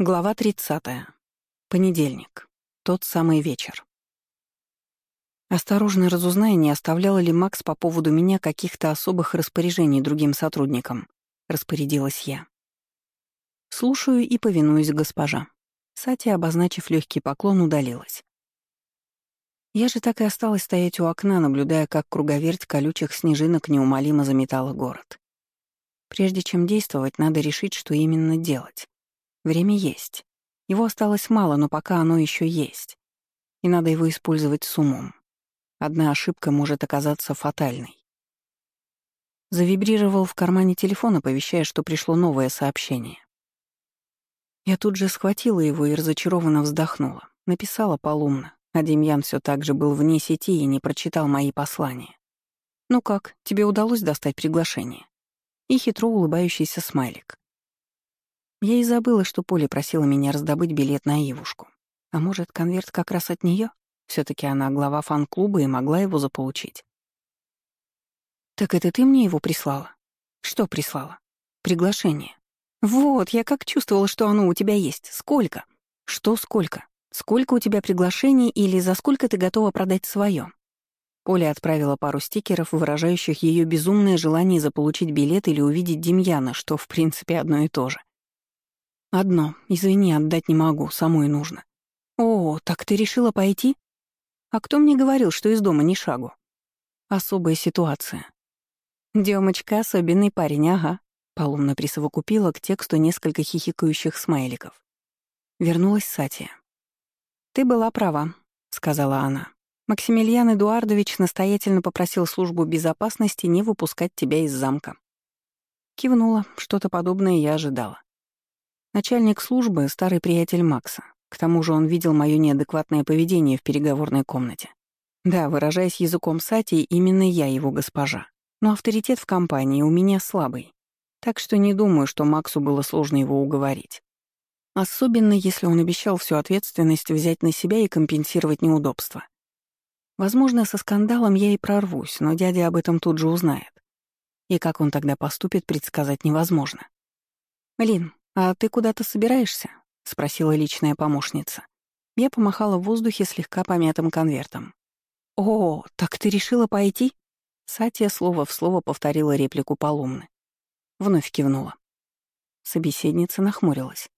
Глава 30. Понедельник. Тот самый вечер. Осторожно разузнай, не оставляла ли Макс по поводу меня каких-то особых распоряжений другим сотрудникам, распорядилась я. Слушаю и повинуюсь госпожа. Сати, обозначив легкий поклон, удалилась. Я же так и осталась стоять у окна, наблюдая, как круговерть колючих снежинок неумолимо заметала город. Прежде чем действовать, надо решить, что именно делать. Время есть. Его осталось мало, но пока оно еще есть. И надо его использовать с умом. Одна ошибка может оказаться фатальной. Завибрировал в кармане телефон, оповещая, что пришло новое сообщение. Я тут же схватила его и разочарованно вздохнула. Написала полумно, а Демьян все так же был вне сети и не прочитал мои послания. «Ну как, тебе удалось достать приглашение?» И хитро улыбающийся смайлик. Я и забыла, что Поля просила меня раздобыть билет на Ивушку. А может, конверт как раз от нее? все таки она глава фан-клуба и могла его заполучить. «Так это ты мне его прислала?» «Что прислала?» «Приглашение». «Вот, я как чувствовала, что оно у тебя есть. Сколько?» «Что сколько? Сколько у тебя приглашений или за сколько ты готова продать свое?» Поля отправила пару стикеров, выражающих ее безумное желание заполучить билет или увидеть Демьяна, что, в принципе, одно и то же. Одно, извини, отдать не могу, самой нужно. О, так ты решила пойти? А кто мне говорил, что из дома ни шагу? Особая ситуация. Демочка особенный парень, ага. Полумно присовокупила к тексту несколько хихикающих смайликов. Вернулась Сатия. «Ты была права», — сказала она. «Максимилиан Эдуардович настоятельно попросил службу безопасности не выпускать тебя из замка». Кивнула, что-то подобное я ожидала. Начальник службы — старый приятель Макса. К тому же он видел моё неадекватное поведение в переговорной комнате. Да, выражаясь языком Сати, именно я его госпожа. Но авторитет в компании у меня слабый. Так что не думаю, что Максу было сложно его уговорить. Особенно, если он обещал всю ответственность взять на себя и компенсировать неудобства. Возможно, со скандалом я и прорвусь, но дядя об этом тут же узнает. И как он тогда поступит, предсказать невозможно. «Лин, «А ты куда-то собираешься?» — спросила личная помощница. Я помахала в воздухе слегка помятым конвертом. «О, так ты решила пойти?» Сатия слово в слово повторила реплику Полумны. Вновь кивнула. Собеседница нахмурилась.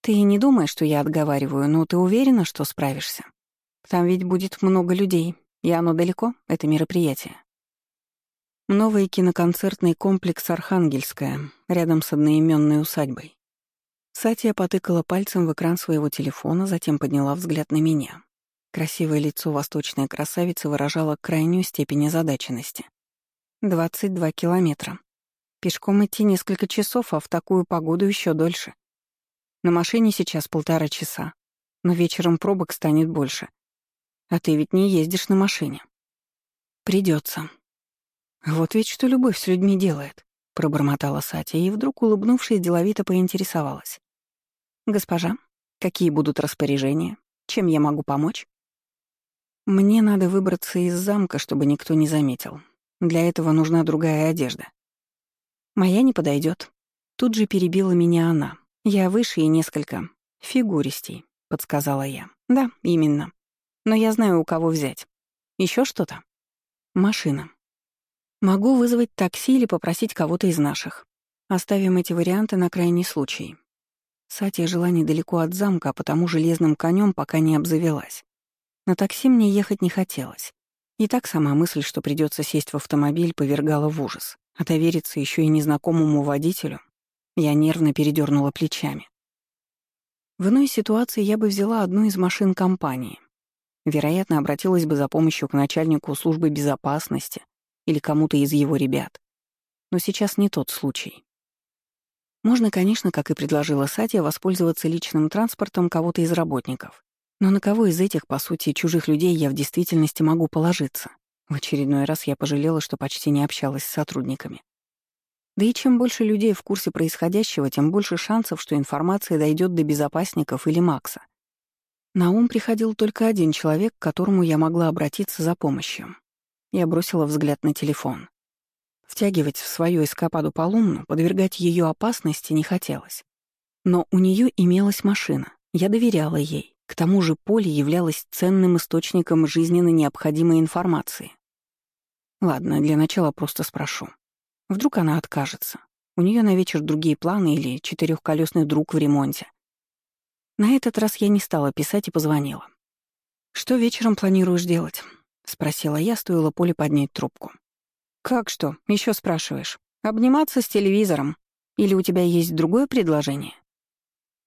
«Ты не думаешь, что я отговариваю, но ты уверена, что справишься? Там ведь будет много людей, и оно далеко, это мероприятие». Новый киноконцертный комплекс «Архангельская», рядом с одноименной усадьбой. Сатия потыкала пальцем в экран своего телефона, затем подняла взгляд на меня. Красивое лицо восточной красавицы выражало крайнюю степень озадаченности. 22 километра. Пешком идти несколько часов, а в такую погоду еще дольше. На машине сейчас полтора часа, но вечером пробок станет больше. А ты ведь не ездишь на машине. Придется. «Вот ведь что любовь с людьми делает», — пробормотала Сатя и вдруг, улыбнувшись, деловито поинтересовалась. «Госпожа, какие будут распоряжения? Чем я могу помочь?» «Мне надо выбраться из замка, чтобы никто не заметил. Для этого нужна другая одежда». «Моя не подойдет. Тут же перебила меня она. «Я выше и несколько. Фигуристей», — подсказала я. «Да, именно. Но я знаю, у кого взять. Еще что-то?» «Машина», Могу вызвать такси или попросить кого-то из наших. Оставим эти варианты на крайний случай. Сатия жила недалеко от замка, а потому железным конем пока не обзавелась. На такси мне ехать не хотелось. И так сама мысль, что придется сесть в автомобиль, повергала в ужас. А довериться еще и незнакомому водителю, я нервно передернула плечами. В иной ситуации я бы взяла одну из машин компании. Вероятно, обратилась бы за помощью к начальнику службы безопасности или кому-то из его ребят. Но сейчас не тот случай. Можно, конечно, как и предложила Сатия, воспользоваться личным транспортом кого-то из работников. Но на кого из этих, по сути, чужих людей я в действительности могу положиться? В очередной раз я пожалела, что почти не общалась с сотрудниками. Да и чем больше людей в курсе происходящего, тем больше шансов, что информация дойдет до безопасников или Макса. На ум приходил только один человек, к которому я могла обратиться за помощью. Я бросила взгляд на телефон. Втягивать в свою эскападу Полумну, подвергать ее опасности не хотелось. Но у нее имелась машина, я доверяла ей. К тому же поле являлось ценным источником жизненно необходимой информации. Ладно, для начала просто спрошу. Вдруг она откажется. У нее на вечер другие планы или четырехколесный друг в ремонте. На этот раз я не стала писать и позвонила. «Что вечером планируешь делать?» — спросила я, стоило Поле поднять трубку. «Как что? Еще спрашиваешь? Обниматься с телевизором? Или у тебя есть другое предложение?»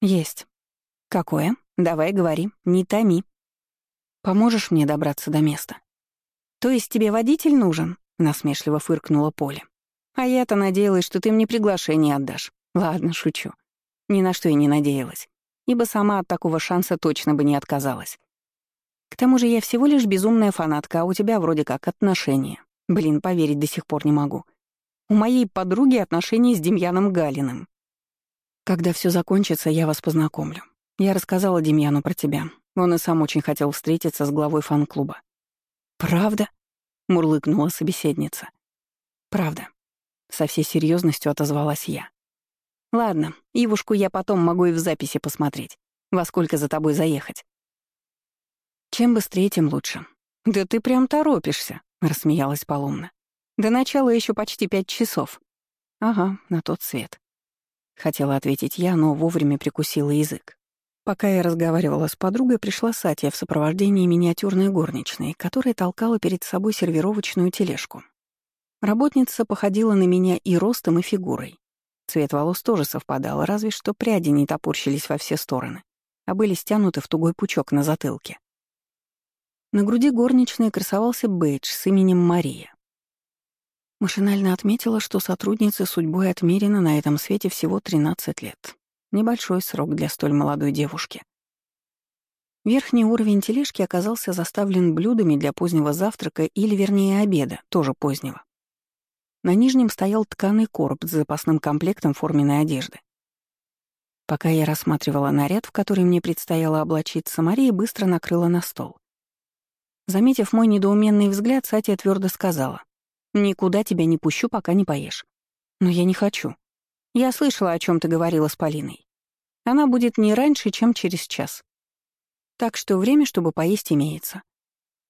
«Есть». «Какое? Давай говори, не томи». «Поможешь мне добраться до места?» «То есть тебе водитель нужен?» — насмешливо фыркнула Поле. «А я-то надеялась, что ты мне приглашение отдашь. Ладно, шучу. Ни на что и не надеялась, ибо сама от такого шанса точно бы не отказалась. К тому же я всего лишь безумная фанатка, а у тебя вроде как отношения. Блин, поверить до сих пор не могу. У моей подруги отношения с Демьяном Галиным. Когда все закончится, я вас познакомлю. Я рассказала Демьяну про тебя. Он и сам очень хотел встретиться с главой фан-клуба. «Правда?» — мурлыкнула собеседница. «Правда». Со всей серьезностью отозвалась я. «Ладно, Ивушку я потом могу и в записи посмотреть. Во сколько за тобой заехать?» «Чем быстрее, тем лучше». «Да ты прям торопишься», — рассмеялась Поломна. «До начала еще почти пять часов». «Ага, на тот свет». Хотела ответить я, но вовремя прикусила язык. Пока я разговаривала с подругой, пришла Сатия в сопровождении миниатюрной горничной, которая толкала перед собой сервировочную тележку. Работница походила на меня и ростом, и фигурой. Цвет волос тоже совпадал, разве что пряди не топорщились во все стороны, а были стянуты в тугой пучок на затылке. На груди горничной красовался бейдж с именем Мария. Машинально отметила, что сотруднице судьбой отмерено на этом свете всего 13 лет. Небольшой срок для столь молодой девушки. Верхний уровень тележки оказался заставлен блюдами для позднего завтрака или, вернее, обеда, тоже позднего. На нижнем стоял тканый короб с запасным комплектом форменной одежды. Пока я рассматривала наряд, в который мне предстояло облачиться, Мария быстро накрыла на стол. Заметив мой недоуменный взгляд, Сатия твердо сказала, «Никуда тебя не пущу, пока не поешь». «Но я не хочу», я слышала, о чем ты говорила с Полиной. Она будет не раньше, чем через час. Так что время, чтобы поесть, имеется.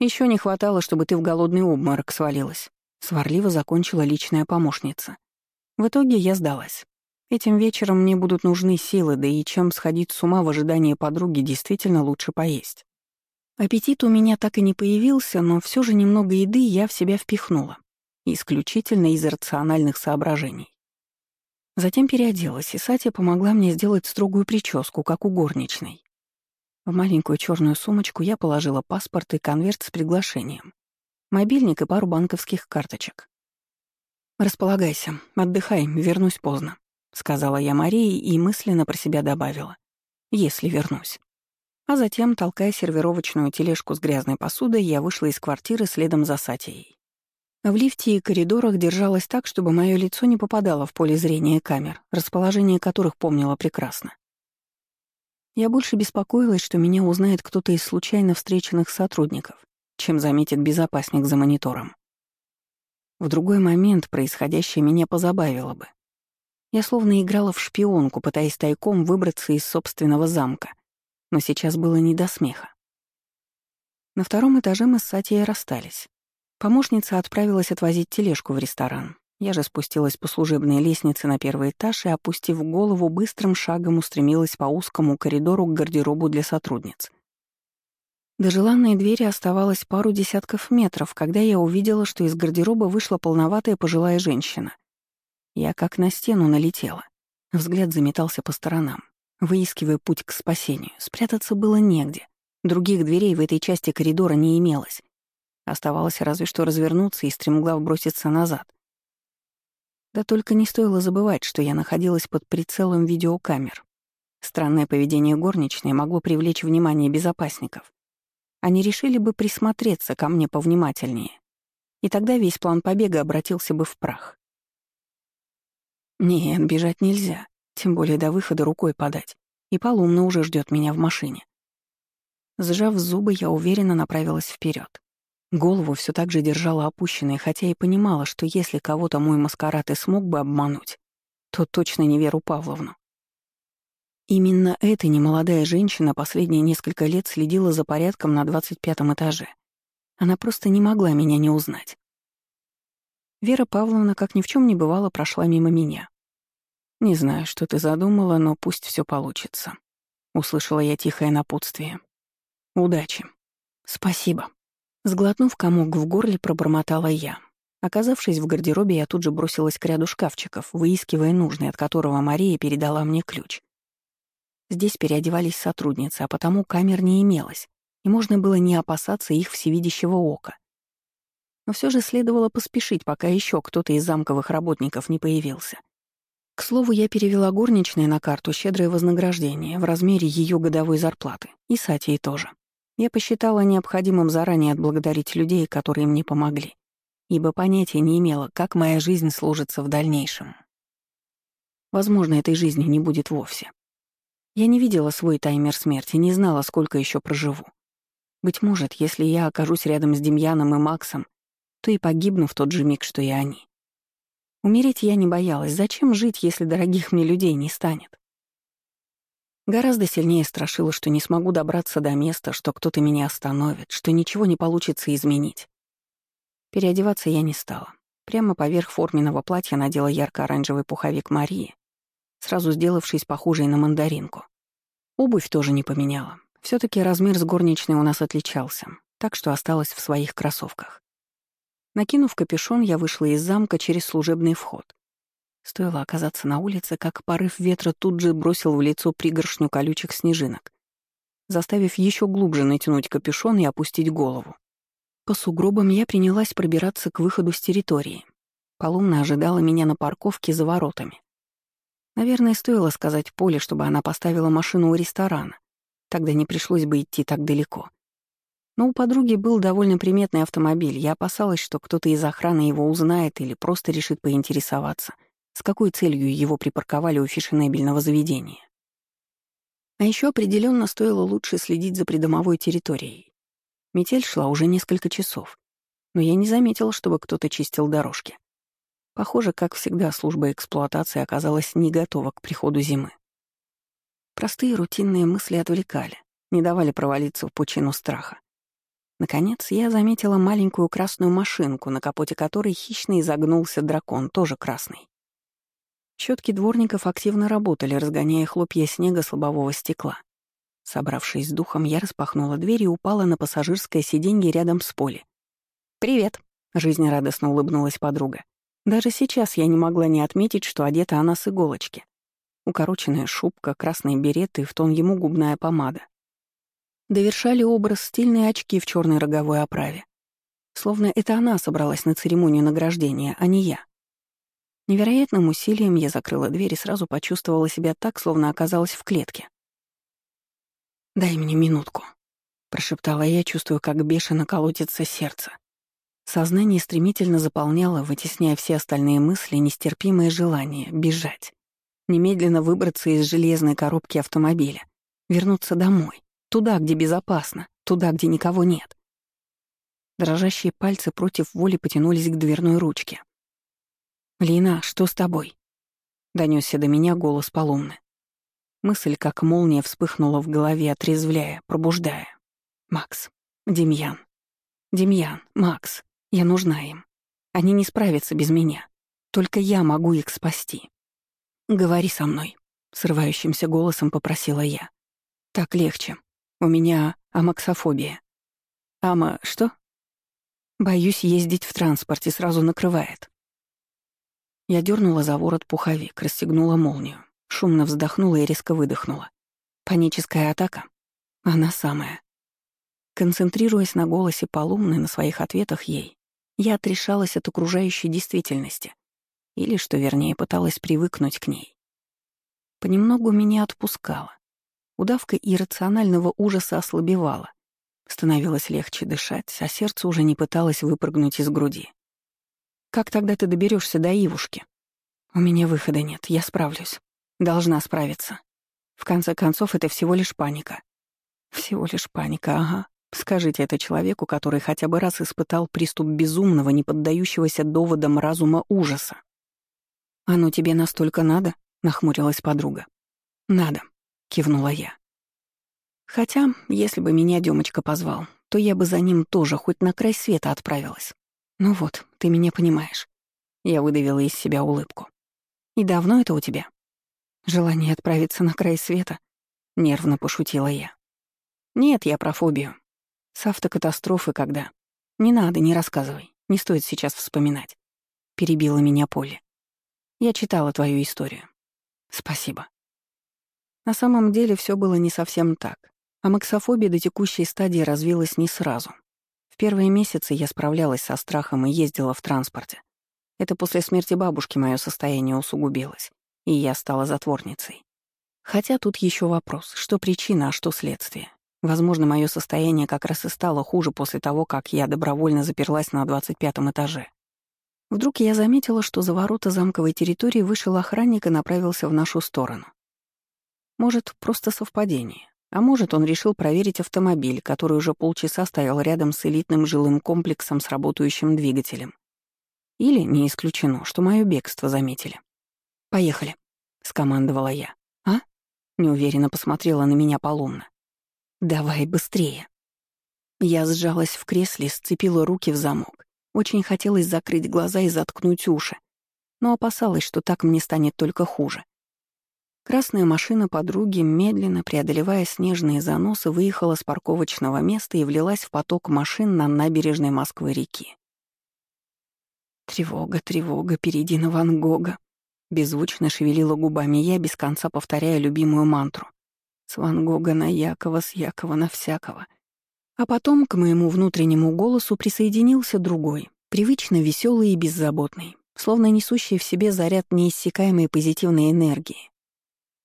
Еще не хватало, чтобы ты в голодный обморок свалилась. Сварливо закончила личная помощница. В итоге я сдалась. Этим вечером мне будут нужны силы, да и чем сходить с ума в ожидании подруги, действительно лучше поесть. Аппетит у меня так и не появился, но все же немного еды я в себя впихнула. Исключительно из рациональных соображений. Затем переоделась, и Сатя помогла мне сделать строгую прическу, как у горничной. В маленькую черную сумочку я положила паспорт и конверт с приглашением, мобильник и пару банковских карточек. «Располагайся, отдыхай, вернусь поздно», — сказала я Марии и мысленно про себя добавила. «Если вернусь». А затем, толкая сервировочную тележку с грязной посудой, я вышла из квартиры следом за Сатией. В лифте и коридорах держалась так, чтобы мое лицо не попадало в поле зрения камер, расположение которых помнила прекрасно. Я больше беспокоилась, что меня узнает кто-то из случайно встреченных сотрудников, чем заметит безопасник за монитором. В другой момент происходящее меня позабавило бы. Я словно играла в шпионку, пытаясь тайком выбраться из собственного замка, но сейчас было не до смеха. На втором этаже мы с Сатией расстались. Помощница отправилась отвозить тележку в ресторан. Я же спустилась по служебной лестнице на первый этаж и, опустив голову, быстрым шагом устремилась по узкому коридору к гардеробу для сотрудниц. До желанной двери оставалось пару десятков метров, когда я увидела, что из гардероба вышла полноватая пожилая женщина. Я как на стену налетела. Взгляд заметался по сторонам, выискивая путь к спасению. Спрятаться было негде. Других дверей в этой части коридора не имелось. Оставалось разве что развернуться и стремглав броситься назад. Да только не стоило забывать, что я находилась под прицелом видеокамер. Странное поведение горничной могло привлечь внимание безопасников. Они решили бы присмотреться ко мне повнимательнее. И тогда весь план побега обратился бы в прах. Нет, бежать нельзя, тем более до выхода рукой подать. И Полумна уже ждет меня в машине. Сжав зубы, я уверенно направилась вперед. Голову все так же держала опущенной, хотя и понимала, что если кого-то мой маскарад и смог бы обмануть, то точно не Веру Павловну. Именно эта немолодая женщина последние несколько лет следила за порядком на 25 этаже. Она просто не могла меня не узнать. Вера Павловна, как ни в чем не бывало, прошла мимо меня. «Не знаю, что ты задумала, но пусть все получится», — услышала я тихое напутствие. «Удачи». «Спасибо». Сглотнув комок в горле, пробормотала я. Оказавшись в гардеробе, я тут же бросилась к ряду шкафчиков, выискивая нужный, от которого Мария передала мне ключ. Здесь переодевались сотрудницы, а потому камер не имелось, и можно было не опасаться их всевидящего ока. Но все же следовало поспешить, пока еще кто-то из замковых работников не появился. К слову, я перевела горничной на карту щедрое вознаграждение в размере ее годовой зарплаты, и Сатии тоже. Я посчитала необходимым заранее отблагодарить людей, которые мне помогли, ибо понятия не имела, как моя жизнь сложится в дальнейшем. Возможно, этой жизни не будет вовсе. Я не видела свой таймер смерти, не знала, сколько еще проживу. Быть может, если я окажусь рядом с Демьяном и Максом, то и погибну в тот же миг, что и они. Умереть я не боялась. Зачем жить, если дорогих мне людей не станет? Гораздо сильнее страшило, что не смогу добраться до места, что кто-то меня остановит, что ничего не получится изменить. Переодеваться я не стала. Прямо поверх форменного платья надела ярко-оранжевый пуховик Марии, сразу сделавшись похожей на мандаринку. Обувь тоже не поменяла. все таки размер с горничной у нас отличался, так что осталась в своих кроссовках. Накинув капюшон, я вышла из замка через служебный вход. Стоило оказаться на улице, как порыв ветра тут же бросил в лицо пригоршню колючих снежинок, заставив еще глубже натянуть капюшон и опустить голову. По сугробам я принялась пробираться к выходу с территории. Полумна ожидала меня на парковке за воротами. Наверное, стоило сказать Поле, чтобы она поставила машину у ресторана. Тогда не пришлось бы идти так далеко. Но у подруги был довольно приметный автомобиль. Я опасалась, что кто-то из охраны его узнает или просто решит поинтересоваться, с какой целью его припарковали у фешенебельного заведения. А еще определенно стоило лучше следить за придомовой территорией. Метель шла уже несколько часов, но я не заметила, чтобы кто-то чистил дорожки. Похоже, как всегда, служба эксплуатации оказалась не готова к приходу зимы. Простые рутинные мысли отвлекали, не давали провалиться в пучину страха. Наконец, я заметила маленькую красную машинку, на капоте которой хищно изогнулся дракон, тоже красный. Щетки дворников активно работали, разгоняя хлопья снега с лобового стекла. Собравшись с духом, я распахнула дверь и упала на пассажирское сиденье рядом с Поле. «Привет», — жизнерадостно улыбнулась подруга. Даже сейчас я не могла не отметить, что одета она с иголочки. Укороченная шубка, красные береты и в тон ему губная помада. Довершали образ стильные очки в черной роговой оправе. Словно это она собралась на церемонию награждения, а не я. Невероятным усилием я закрыла дверь и сразу почувствовала себя так, словно оказалась в клетке. «Дай мне минутку», — прошептала я, чувствуя, как бешено колотится сердце. Сознание стремительно заполняло, вытесняя все остальные мысли, нестерпимое желание — бежать. Немедленно выбраться из железной коробки автомобиля, вернуться домой, Туда, где безопасно, туда, где никого нет. Дрожащие пальцы против воли потянулись к дверной ручке. «Лина, что с тобой?» — донесся до меня голос Полумны. Мысль, как молния, вспыхнула в голове, отрезвляя, пробуждая. «Макс, Демьян, Демьян, Макс, я нужна им. Они не справятся без меня. Только я могу их спасти. Говори со мной», — срывающимся голосом попросила я. «Так легче. У меня амаксофобия. Ама что? Боюсь ездить в транспорте, сразу накрывает. Я дернула за ворот пуховик, расстегнула молнию, шумно вздохнула и резко выдохнула. Паническая атака? Она самая. Концентрируясь на голосе Полумны, на своих ответах ей, я отрешалась от окружающей действительности. Или, что вернее, пыталась привыкнуть к ней. Понемногу меня отпускало. Удавка иррационального ужаса ослабевала. Становилось легче дышать, а сердце уже не пыталось выпрыгнуть из груди. «Как тогда ты доберешься до Ивушки?» «У меня выхода нет, я справлюсь. Должна справиться. В конце концов, это всего лишь паника». «Всего лишь паника, ага. Скажите это человеку, который хотя бы раз испытал приступ безумного, не поддающегося доводам разума ужаса». «Оно тебе настолько надо?» — нахмурилась подруга. «Надо. Кивнула я. Хотя, если бы меня Демочка позвал, то я бы за ним тоже хоть на край света отправилась. Ну вот, ты меня понимаешь. Я выдавила из себя улыбку. И давно это у тебя? Желание отправиться на край света? Нервно пошутила я. Нет, я про фобию. С автокатастрофы когда? Не надо, не рассказывай. Не стоит сейчас вспоминать. Перебила меня Поле. Я читала твою историю. Спасибо. На самом деле все было не совсем так. А максофобия до текущей стадии развилась не сразу. В первые месяцы я справлялась со страхом и ездила в транспорте. Это после смерти бабушки мое состояние усугубилось, и я стала затворницей. Хотя тут еще вопрос, что причина, а что следствие. Возможно, мое состояние как раз и стало хуже после того, как я добровольно заперлась на 25 этаже. Вдруг я заметила, что за ворота замковой территории вышел охранник и направился в нашу сторону. Может, просто совпадение. А может, он решил проверить автомобиль, который уже полчаса стоял рядом с элитным жилым комплексом с работающим двигателем. Или, не исключено, что мое бегство заметили. «Поехали», — скомандовала я. «А?» — неуверенно посмотрела на меня Полумна. «Давай быстрее». Я сжалась в кресле, сцепила руки в замок. Очень хотелось закрыть глаза и заткнуть уши, но опасалась, что так мне станет только хуже. Красная машина подруги, медленно преодолевая снежные заносы, выехала с парковочного места и влилась в поток машин на набережной Москвы-реки. «Тревога, тревога, перейди на Ван Гога», — беззвучно шевелила губами я, без конца повторяя любимую мантру. «С Ван Гога на Якова, с Якова на всякого». А потом к моему внутреннему голосу присоединился другой, привычно веселый и беззаботный, словно несущий в себе заряд неиссякаемой позитивной энергии,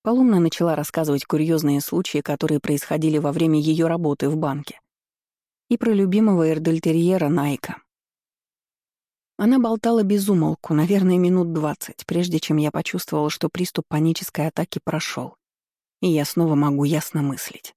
Полумна начала рассказывать курьезные случаи, которые происходили во время ее работы в банке. И про любимого эрдельтерьера Найка. Она болтала без умолку, наверное, минут двадцать, прежде чем я почувствовала, что приступ панической атаки прошел, и я снова могу ясно мыслить.